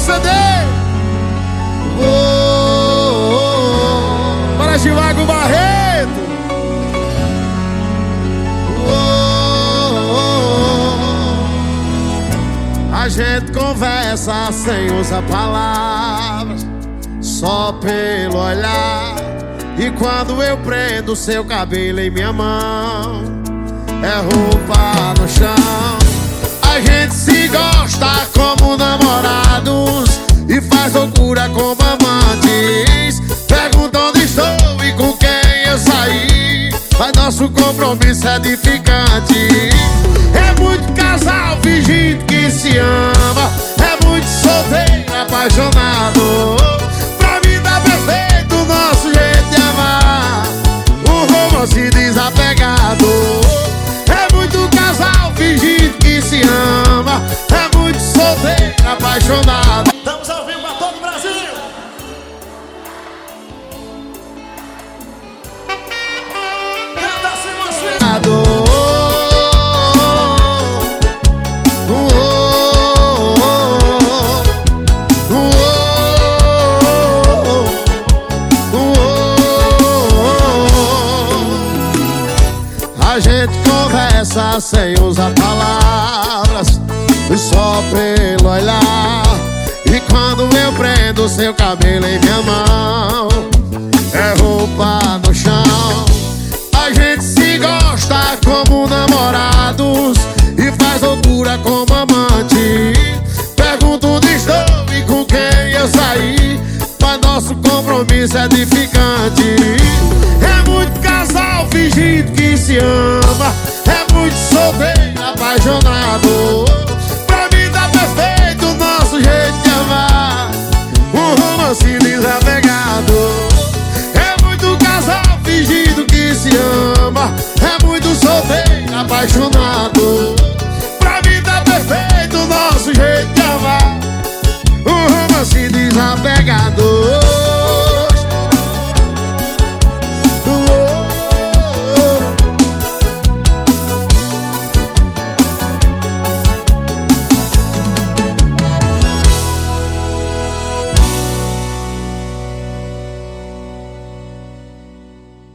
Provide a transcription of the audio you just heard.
CD. Oh, oh, oh. Para Chivago Barreto. A gente conversa sem usar palavras, só pelo olhar. E quando eu prendo seu cabelo em minha mão, é roupa no chão. Loucura como amantes. Pergunta onde estou e com quem eu saí. Mas nosso compromisso é edificante. É muito casal fingindo que se ama. É muito solteiro, apaixonado. Gente conversa sem usar palavras, só pelo olhar. E quando eu prendo seu cabelo em minha mão, é roupa no chão. A gente se gosta como namorados e faz loucura como amante. Pergunto onde estou e com quem eu saí, mas nosso compromisso é edificante. É muito casal fingindo que se ama, é muito solteiro, apaixonado. Pra mim tá perfeito o nosso jeito de amar, um romance desapegado. É muito casal fingindo que se ama, é muito solteiro, apaixonado.